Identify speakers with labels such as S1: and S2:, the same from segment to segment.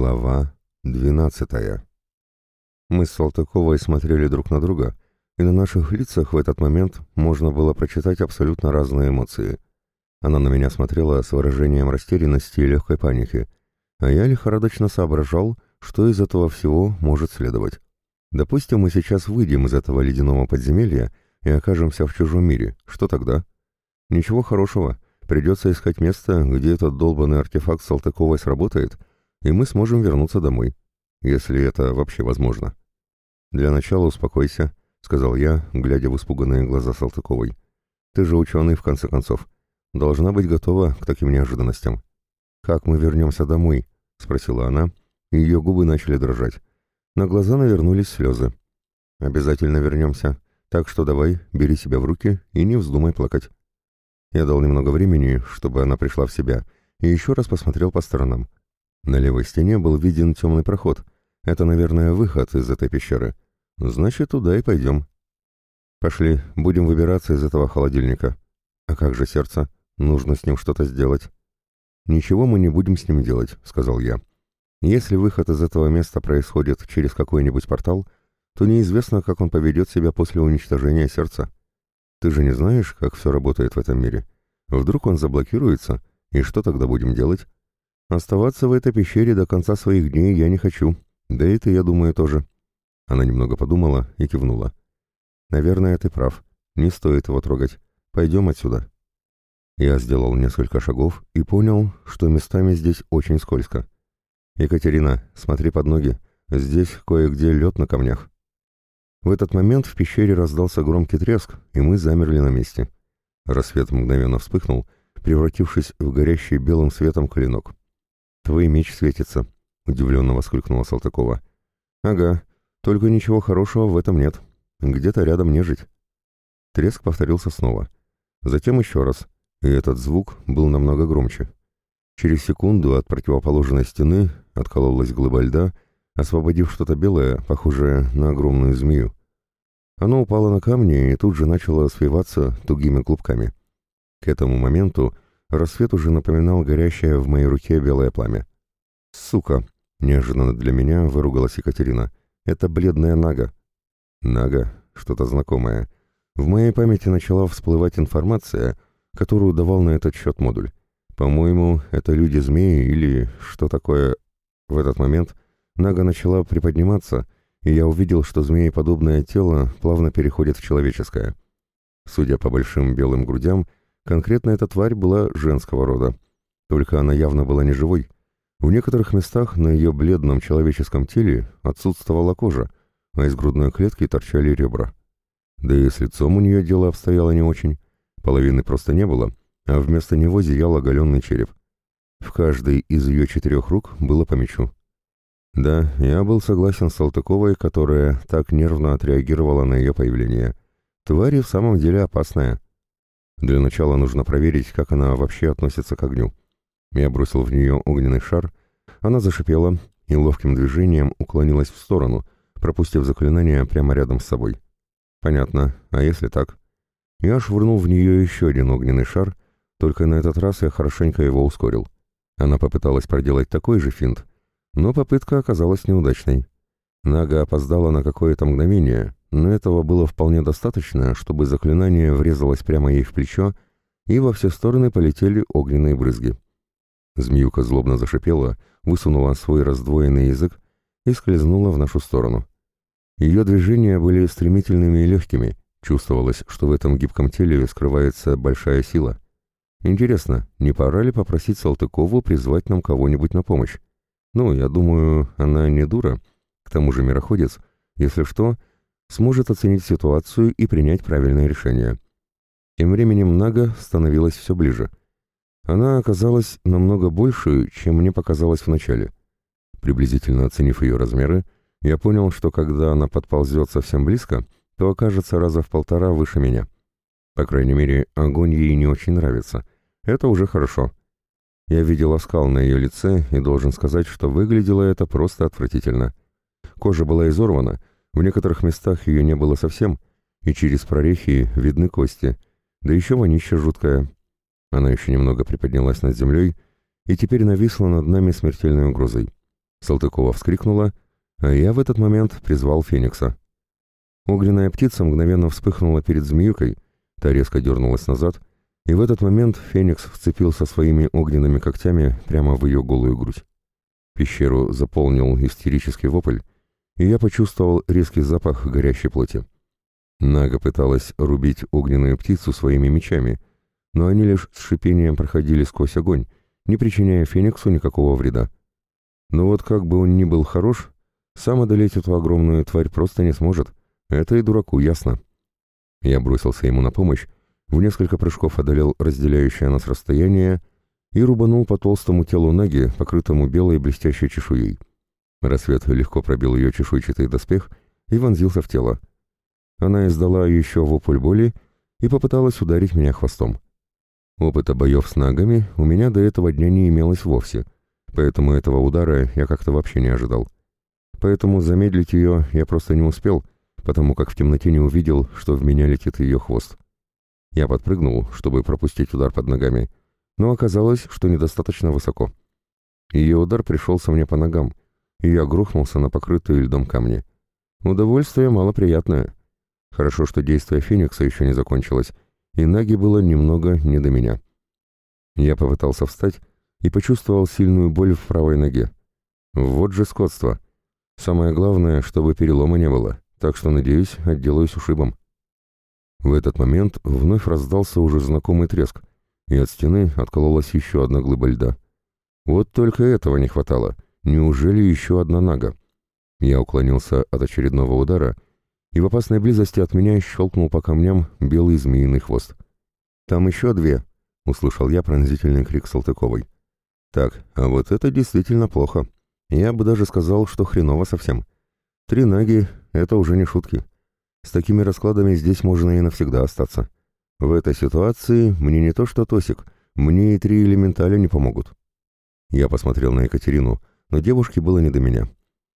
S1: Глава двенадцатая. Мы с Салтыковой смотрели друг на друга, и на наших лицах в этот момент можно было прочитать абсолютно разные эмоции. Она на меня смотрела с выражением растерянности и легкой паники, а я лихорадочно соображал, что из этого всего может следовать. Допустим, мы сейчас выйдем из этого ледяного подземелья и окажемся в чужом мире. Что тогда? Ничего хорошего. Придется искать место, где этот долбанный артефакт Салтыковой сработает — и мы сможем вернуться домой, если это вообще возможно. «Для начала успокойся», — сказал я, глядя в испуганные глаза Салтыковой. «Ты же ученый, в конце концов. Должна быть готова к таким неожиданностям». «Как мы вернемся домой?» — спросила она, и ее губы начали дрожать. На глаза навернулись слезы. «Обязательно вернемся, так что давай, бери себя в руки и не вздумай плакать». Я дал немного времени, чтобы она пришла в себя, и еще раз посмотрел по сторонам. На левой стене был виден темный проход. Это, наверное, выход из этой пещеры. Значит, туда и пойдем. Пошли, будем выбираться из этого холодильника. А как же сердце? Нужно с ним что-то сделать. Ничего мы не будем с ним делать, сказал я. Если выход из этого места происходит через какой-нибудь портал, то неизвестно, как он поведет себя после уничтожения сердца. Ты же не знаешь, как все работает в этом мире. Вдруг он заблокируется, и что тогда будем делать? Оставаться в этой пещере до конца своих дней я не хочу. Да и ты, я думаю, тоже. Она немного подумала и кивнула. Наверное, ты прав. Не стоит его трогать. Пойдем отсюда. Я сделал несколько шагов и понял, что местами здесь очень скользко. «Екатерина, смотри под ноги. Здесь кое-где лед на камнях». В этот момент в пещере раздался громкий треск, и мы замерли на месте. Рассвет мгновенно вспыхнул, превратившись в горящий белым светом клинок. «Твой меч светится», — удивленно воскликнула Салтыкова. «Ага, только ничего хорошего в этом нет. Где-то рядом нежить». Треск повторился снова. Затем еще раз, и этот звук был намного громче. Через секунду от противоположной стены откололась глыба льда, освободив что-то белое, похожее на огромную змею. Оно упало на камни и тут же начало свиваться тугими клубками. К этому моменту Рассвет уже напоминал горящее в моей руке белое пламя. «Сука!» — неожиданно для меня выругалась Екатерина. «Это бледная Нага». «Нага? Что-то знакомое». В моей памяти начала всплывать информация, которую давал на этот счет модуль. По-моему, это люди-змеи или что такое. В этот момент Нага начала приподниматься, и я увидел, что змееподобное тело плавно переходит в человеческое. Судя по большим белым грудям, Конкретно эта тварь была женского рода, только она явно была не живой. В некоторых местах на ее бледном человеческом теле отсутствовала кожа, а из грудной клетки торчали ребра. Да и с лицом у нее дело обстояло не очень. Половины просто не было, а вместо него зиял оголенный череп. В каждой из ее четырех рук было по мечу. Да, я был согласен с Салтыковой, которая так нервно отреагировала на ее появление. Тварь в самом деле опасная. Для начала нужно проверить, как она вообще относится к огню. Я бросил в нее огненный шар, она зашипела и ловким движением уклонилась в сторону, пропустив заклинание прямо рядом с собой. Понятно, а если так? Я швырнул в нее еще один огненный шар, только на этот раз я хорошенько его ускорил. Она попыталась проделать такой же финт, но попытка оказалась неудачной. Нага опоздала на какое-то мгновение, но этого было вполне достаточно, чтобы заклинание врезалось прямо ей в плечо, и во все стороны полетели огненные брызги. Змеюка злобно зашипела, высунула свой раздвоенный язык и скользнула в нашу сторону. Ее движения были стремительными и легкими, чувствовалось, что в этом гибком теле скрывается большая сила. Интересно, не пора ли попросить Салтыкову призвать нам кого-нибудь на помощь? Ну, я думаю, она не дура, к тому же мироходец. Если что, сможет оценить ситуацию и принять правильное решение. Тем временем Нага становилась все ближе. Она оказалась намного больше, чем мне показалось вначале. Приблизительно оценив ее размеры, я понял, что когда она подползет совсем близко, то окажется раза в полтора выше меня. По крайней мере, огонь ей не очень нравится. Это уже хорошо. Я видел оскал на ее лице и должен сказать, что выглядело это просто отвратительно. Кожа была изорвана, в некоторых местах ее не было совсем, и через прорехи видны кости, да еще вонища жуткая. Она еще немного приподнялась над землей и теперь нависла над нами смертельной угрозой. Салтыкова вскрикнула, а я в этот момент призвал Феникса. Огненная птица мгновенно вспыхнула перед змеюкой, та резко дернулась назад, и в этот момент Феникс вцепился своими огненными когтями прямо в ее голую грудь. Пещеру заполнил истерический вопль, и я почувствовал резкий запах горящей плоти. Нага пыталась рубить огненную птицу своими мечами, но они лишь с шипением проходили сквозь огонь, не причиняя Фениксу никакого вреда. Но вот как бы он ни был хорош, сам одолеть эту огромную тварь просто не сможет. Это и дураку ясно. Я бросился ему на помощь, в несколько прыжков одолел разделяющее нас расстояние и рубанул по толстому телу Наги, покрытому белой блестящей чешуей. Рассвет легко пробил ее чешуйчатый доспех и вонзился в тело. Она издала еще вопль боли и попыталась ударить меня хвостом. Опыта боев с нагами у меня до этого дня не имелось вовсе, поэтому этого удара я как-то вообще не ожидал. Поэтому замедлить ее я просто не успел, потому как в темноте не увидел, что в меня летит ее хвост. Я подпрыгнул, чтобы пропустить удар под ногами, но оказалось, что недостаточно высоко. Ее удар пришелся мне по ногам, и я грохнулся на покрытые льдом камни. Удовольствие малоприятное. Хорошо, что действие Феникса еще не закончилось, и Наги было немного не до меня. Я попытался встать и почувствовал сильную боль в правой ноге. Вот же скотство. Самое главное, чтобы перелома не было, так что, надеюсь, отделаюсь ушибом. В этот момент вновь раздался уже знакомый треск, и от стены откололась еще одна глыба льда. Вот только этого не хватало. Неужели еще одна нага? Я уклонился от очередного удара, и в опасной близости от меня щелкнул по камням белый змеиный хвост. «Там еще две!» — услышал я пронзительный крик Салтыковой. «Так, а вот это действительно плохо. Я бы даже сказал, что хреново совсем. Три наги — это уже не шутки. С такими раскладами здесь можно и навсегда остаться». В этой ситуации мне не то что Тосик, мне и три элементаля не помогут. Я посмотрел на Екатерину, но девушке было не до меня.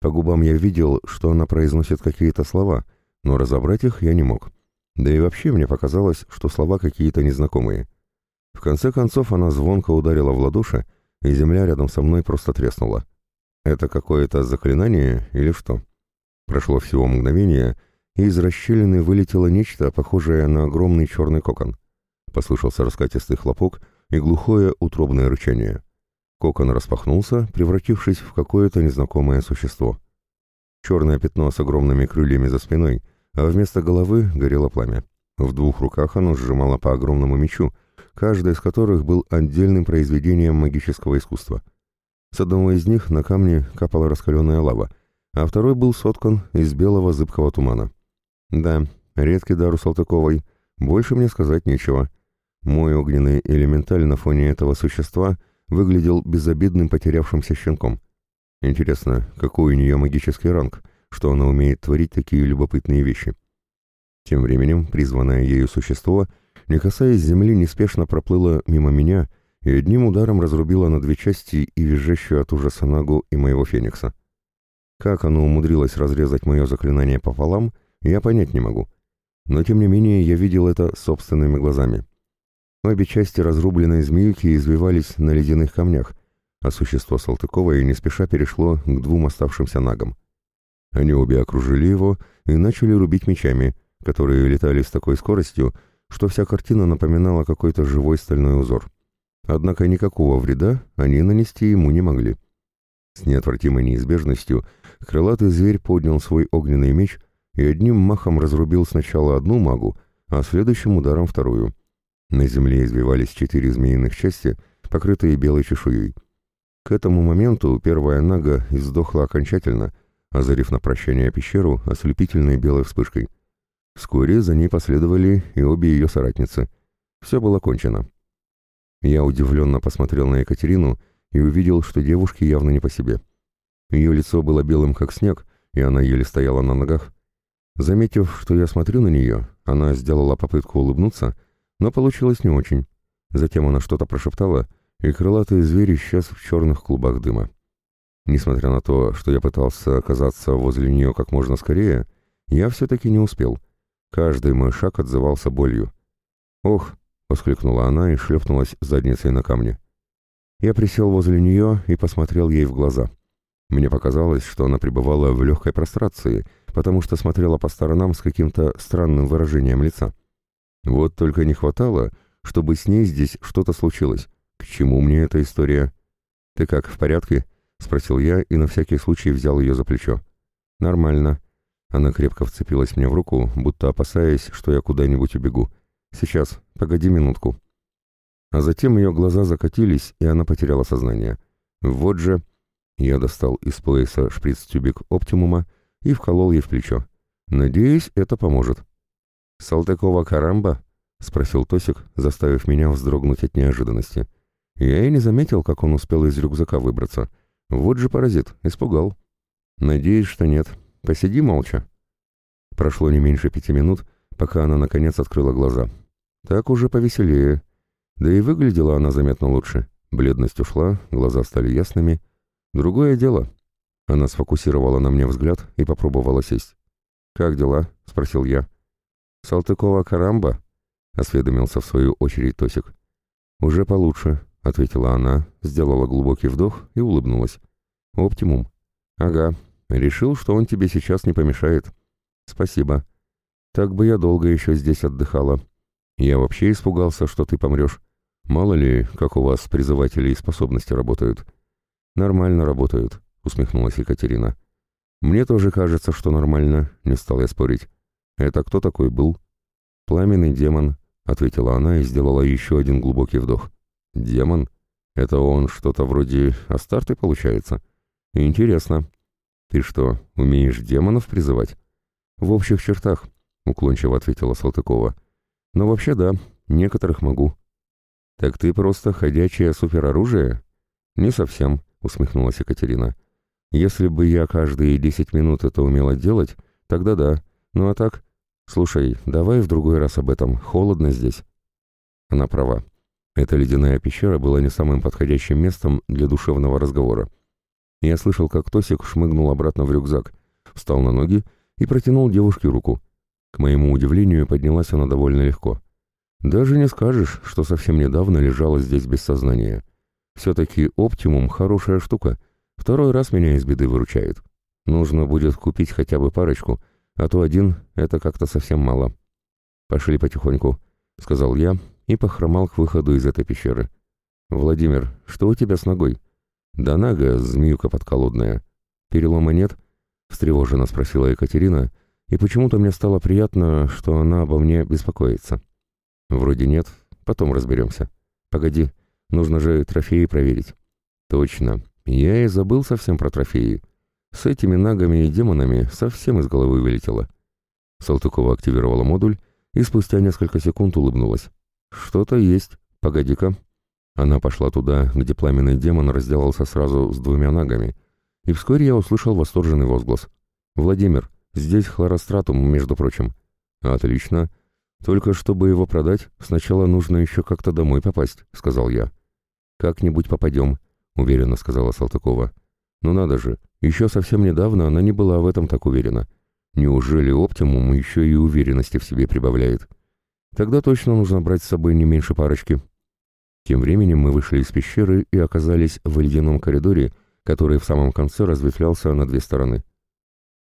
S1: По губам я видел, что она произносит какие-то слова, но разобрать их я не мог. Да и вообще мне показалось, что слова какие-то незнакомые. В конце концов она звонко ударила в ладоши, и земля рядом со мной просто треснула. Это какое-то заклинание или что? Прошло всего мгновение, и из расщелины вылетело нечто, похожее на огромный черный кокон. Послышался раскатистый хлопок и глухое утробное рычание. Кокон распахнулся, превратившись в какое-то незнакомое существо. Черное пятно с огромными крыльями за спиной, а вместо головы горело пламя. В двух руках оно сжимало по огромному мечу, каждый из которых был отдельным произведением магического искусства. С одного из них на камне капала раскаленная лава, а второй был соткан из белого зыбкого тумана. Да, редкий дар у Салтыковой. Больше мне сказать нечего. Мой огненный элементаль на фоне этого существа выглядел безобидным потерявшимся щенком. Интересно, какой у нее магический ранг, что она умеет творить такие любопытные вещи. Тем временем призванное ею существо, не касаясь земли, неспешно проплыло мимо меня и одним ударом разрубило на две части и визжащую от ужаса Нагу и моего Феникса. Как оно умудрилось разрезать мое заклинание пополам — я понять не могу. Но тем не менее я видел это собственными глазами. Обе части разрубленной змеюки извивались на ледяных камнях, а существо Салтыковое не спеша перешло к двум оставшимся нагам. Они обе окружили его и начали рубить мечами, которые летали с такой скоростью, что вся картина напоминала какой-то живой стальной узор. Однако никакого вреда они нанести ему не могли. С неотвратимой неизбежностью крылатый зверь поднял свой огненный меч и одним махом разрубил сначала одну магу, а следующим ударом вторую. На земле извивались четыре змеиных части, покрытые белой чешуей. К этому моменту первая нага издохла окончательно, озарив на прощание пещеру ослепительной белой вспышкой. Вскоре за ней последовали и обе ее соратницы. Все было кончено. Я удивленно посмотрел на Екатерину и увидел, что девушке явно не по себе. Ее лицо было белым, как снег, и она еле стояла на ногах. Заметив, что я смотрю на нее, она сделала попытку улыбнуться, но получилось не очень. Затем она что-то прошептала, и крылатый зверь исчез в черных клубах дыма. Несмотря на то, что я пытался оказаться возле нее как можно скорее, я все-таки не успел. Каждый мой шаг отзывался болью. «Ох!» — воскликнула она и шлепнулась задницей на камне. Я присел возле нее и посмотрел ей в глаза. Мне показалось, что она пребывала в легкой прострации, потому что смотрела по сторонам с каким-то странным выражением лица. Вот только не хватало, чтобы с ней здесь что-то случилось. К чему мне эта история? «Ты как, в порядке?» — спросил я и на всякий случай взял ее за плечо. «Нормально». Она крепко вцепилась мне в руку, будто опасаясь, что я куда-нибудь убегу. «Сейчас, погоди минутку». А затем ее глаза закатились, и она потеряла сознание. «Вот же...» Я достал из пояса шприц-тюбик оптимума и вколол ей в плечо. «Надеюсь, это поможет». «Салтыкова Карамба?» — спросил Тосик, заставив меня вздрогнуть от неожиданности. Я и не заметил, как он успел из рюкзака выбраться. Вот же паразит, испугал. Надеюсь, что нет. Посиди молча. Прошло не меньше пяти минут, пока она наконец открыла глаза. Так уже повеселее. Да и выглядела она заметно лучше. Бледность ушла, глаза стали ясными. Другое дело. Она сфокусировала на мне взгляд и попробовала сесть. «Как дела?» — спросил я. «Салтыкова Карамба?» — осведомился в свою очередь Тосик. «Уже получше», — ответила она, сделала глубокий вдох и улыбнулась. «Оптимум». «Ага. Решил, что он тебе сейчас не помешает». «Спасибо. Так бы я долго еще здесь отдыхала. Я вообще испугался, что ты помрешь. Мало ли, как у вас призыватели и способности работают». «Нормально работают», — усмехнулась Екатерина. «Мне тоже кажется, что нормально», — не стал я спорить. «Это кто такой был?» «Пламенный демон», — ответила она и сделала еще один глубокий вдох. «Демон? Это он что-то вроде Астарты, получается? Интересно. Ты что, умеешь демонов призывать?» «В общих чертах», — уклончиво ответила Салтыкова. «Но вообще да, некоторых могу». «Так ты просто ходячее супероружие?» «Не совсем», — усмехнулась Екатерина. «Если бы я каждые десять минут это умела делать, тогда да. Ну а так? Слушай, давай в другой раз об этом. Холодно здесь». Она права. Эта ледяная пещера была не самым подходящим местом для душевного разговора. Я слышал, как Тосик шмыгнул обратно в рюкзак, встал на ноги и протянул девушке руку. К моему удивлению, поднялась она довольно легко. Даже не скажешь, что совсем недавно лежала здесь без сознания. Все-таки оптимум — хорошая штука. Второй раз меня из беды выручает. Нужно будет купить хотя бы парочку, а то один — это как-то совсем мало. «Пошли потихоньку», — сказал я и похромал к выходу из этой пещеры. «Владимир, что у тебя с ногой?» «Да нога, змеюка подколодная. Перелома нет?» — встревоженно спросила Екатерина, и почему-то мне стало приятно, что она обо мне беспокоится. «Вроде нет, потом разберемся. Погоди, нужно же трофеи проверить». «Точно, я и забыл совсем про трофеи. С этими нагами и демонами совсем из головы вылетело». Салтыкова активировала модуль и спустя несколько секунд улыбнулась. «Что-то есть. Погоди-ка». Она пошла туда, где пламенный демон разделался сразу с двумя нагами, и вскоре я услышал восторженный возглас. «Владимир, здесь хлоростратум, между прочим». «Отлично. Только чтобы его продать, сначала нужно еще как-то домой попасть», — сказал я. «Как-нибудь попадем», — уверенно сказала Салтыкова. «Ну надо же, еще совсем недавно она не была в этом так уверена. Неужели оптимум еще и уверенности в себе прибавляет? Тогда точно нужно брать с собой не меньше парочки». Тем временем мы вышли из пещеры и оказались в ледяном коридоре, который в самом конце разветвлялся на две стороны.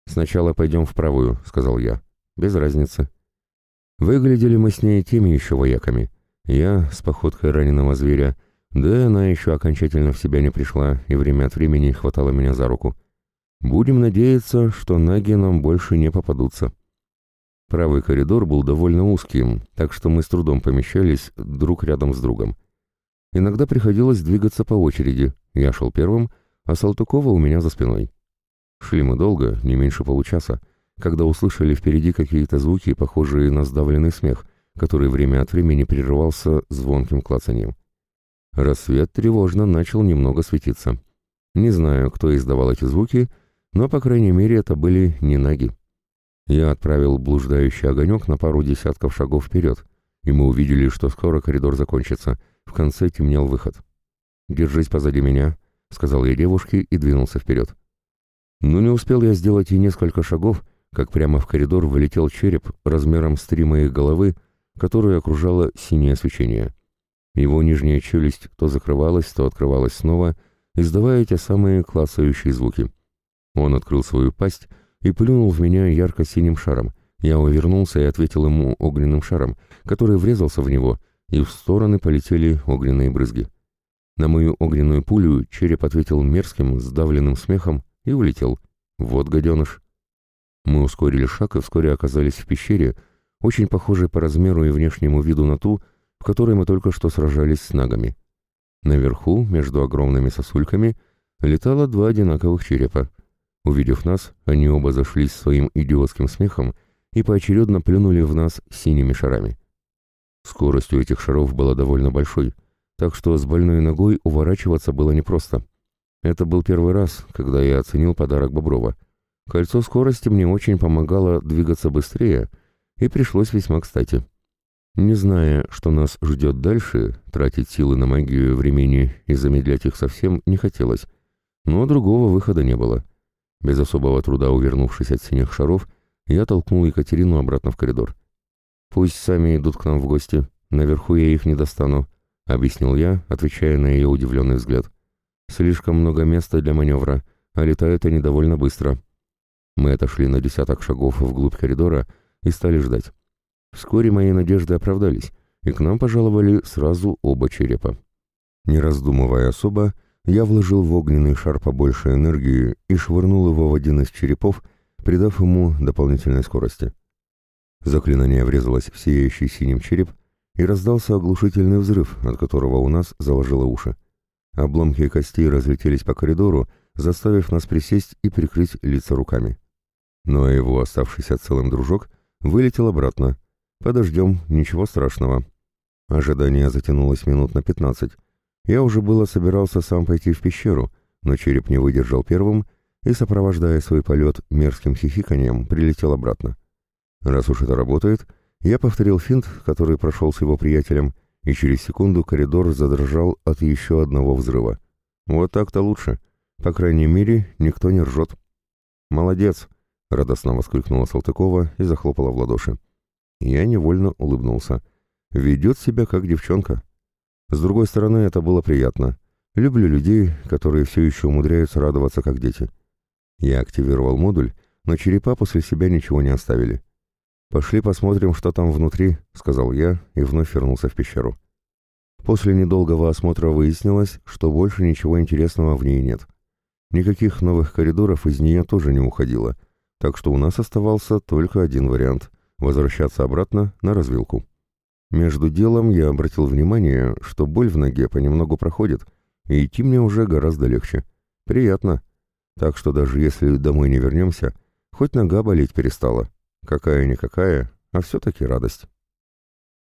S1: «Сначала пойдем в правую», — сказал я. «Без разницы». Выглядели мы с ней теми еще вояками. Я с походкой раненого зверя, да она еще окончательно в себя не пришла и время от времени хватала меня за руку. Будем надеяться, что наги нам больше не попадутся. Правый коридор был довольно узким, так что мы с трудом помещались друг рядом с другом. Иногда приходилось двигаться по очереди. Я шел первым, а Салтыкова у меня за спиной. Шли мы долго, не меньше получаса, когда услышали впереди какие-то звуки, похожие на сдавленный смех, который время от времени прерывался звонким клацанием. Рассвет тревожно начал немного светиться. Не знаю, кто издавал эти звуки, но, по крайней мере, это были не наги. Я отправил блуждающий огонек на пару десятков шагов вперед, и мы увидели, что скоро коридор закончится — в конце темнел выход. «Держись позади меня», — сказал я девушке и двинулся вперед. Но не успел я сделать и несколько шагов, как прямо в коридор вылетел череп размером с три моих головы, которую окружало синее свечение. Его нижняя челюсть то закрывалась, то открывалась снова, издавая те самые клацающие звуки. Он открыл свою пасть и плюнул в меня ярко-синим шаром. Я увернулся и ответил ему огненным шаром, который врезался в него, и в стороны полетели огненные брызги. На мою огненную пулю череп ответил мерзким, сдавленным смехом и улетел. Вот гаденыш. Мы ускорили шаг и вскоре оказались в пещере, очень похожей по размеру и внешнему виду на ту, в которой мы только что сражались с нагами. Наверху, между огромными сосульками, летало два одинаковых черепа. Увидев нас, они оба зашлись своим идиотским смехом и поочередно плюнули в нас синими шарами. Скорость у этих шаров была довольно большой, так что с больной ногой уворачиваться было непросто. Это был первый раз, когда я оценил подарок Боброва. Кольцо скорости мне очень помогало двигаться быстрее, и пришлось весьма кстати. Не зная, что нас ждет дальше, тратить силы на магию времени и замедлять их совсем не хотелось. Но другого выхода не было. Без особого труда увернувшись от синих шаров, я толкнул Екатерину обратно в коридор. «Пусть сами идут к нам в гости, наверху я их не достану», — объяснил я, отвечая на ее удивленный взгляд. «Слишком много места для маневра, а летают они довольно быстро». Мы отошли на десяток шагов вглубь коридора и стали ждать. Вскоре мои надежды оправдались, и к нам пожаловали сразу оба черепа. Не раздумывая особо, я вложил в огненный шар побольше энергии и швырнул его в один из черепов, придав ему дополнительной скорости. Заклинание врезалось в сияющий синим череп, и раздался оглушительный взрыв, от которого у нас заложило уши. Обломки костей разлетелись по коридору, заставив нас присесть и прикрыть лица руками. Но его оставшийся целым дружок вылетел обратно, Подождем, ничего страшного. Ожидание затянулось минут на пятнадцать. Я уже было собирался сам пойти в пещеру, но череп не выдержал первым и, сопровождая свой полет мерзким хихиканьем, прилетел обратно. Раз уж это работает, я повторил финт, который прошел с его приятелем, и через секунду коридор задрожал от еще одного взрыва. Вот так-то лучше. По крайней мере, никто не ржет. «Молодец!» — радостно воскликнула Салтыкова и захлопала в ладоши. Я невольно улыбнулся. Ведет себя как девчонка. С другой стороны, это было приятно. Люблю людей, которые все еще умудряются радоваться как дети. Я активировал модуль, но черепа после себя ничего не оставили. «Пошли посмотрим, что там внутри», — сказал я и вновь вернулся в пещеру. После недолгого осмотра выяснилось, что больше ничего интересного в ней нет. Никаких новых коридоров из нее тоже не уходило, так что у нас оставался только один вариант — возвращаться обратно на развилку. Между делом я обратил внимание, что боль в ноге понемногу проходит, и идти мне уже гораздо легче. Приятно. Так что даже если домой не вернемся, хоть нога болеть перестала. Какая-никакая, а все-таки радость.